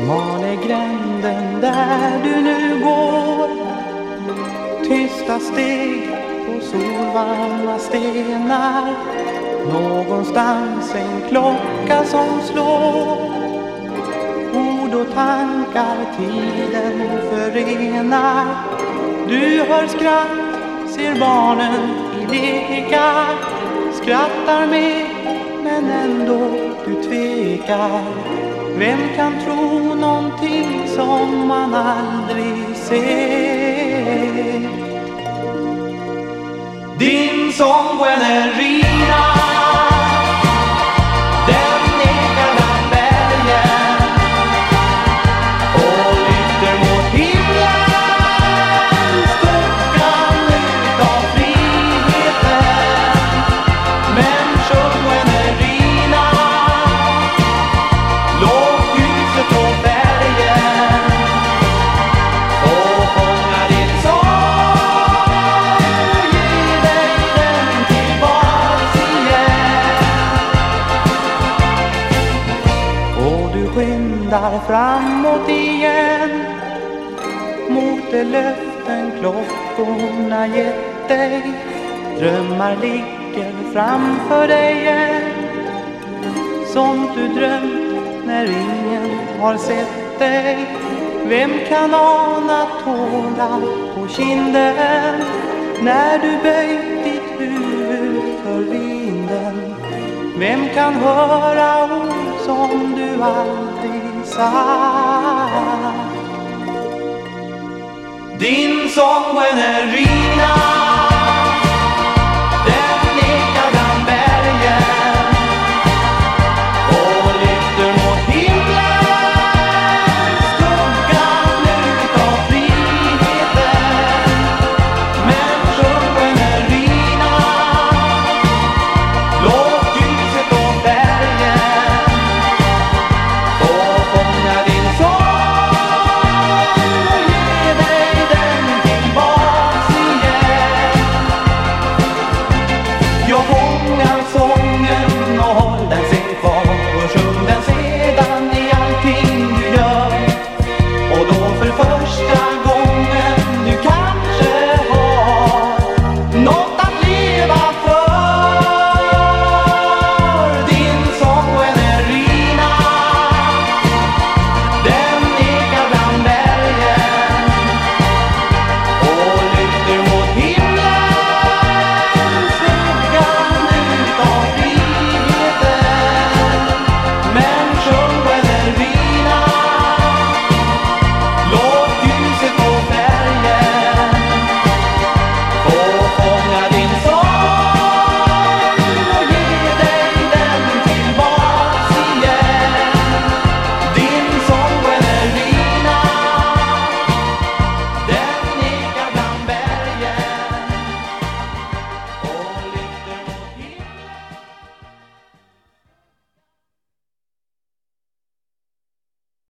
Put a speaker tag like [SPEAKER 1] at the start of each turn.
[SPEAKER 1] Smal är gränden där du nu går. Tysta steg på solvarma stenar. Någonstans en klocka som slår. Ord och tankar tiden förenar. Du hör skratt, ser barnen i leka. Skrattar med men ändå du tvekar. Vem kan tro någonting som man aldrig ser? Din sång Gwenerina vindar framåt igen. Mot de löften klockorna gett dig. Drömmar ligger framför dig än Sånt du drömt när ingen har sett dig. Vem kan ana tårar på kinden? När du böjt ditt huvud för vinden. Vem kan höra ord som du aldrig din sång Gwenerina down so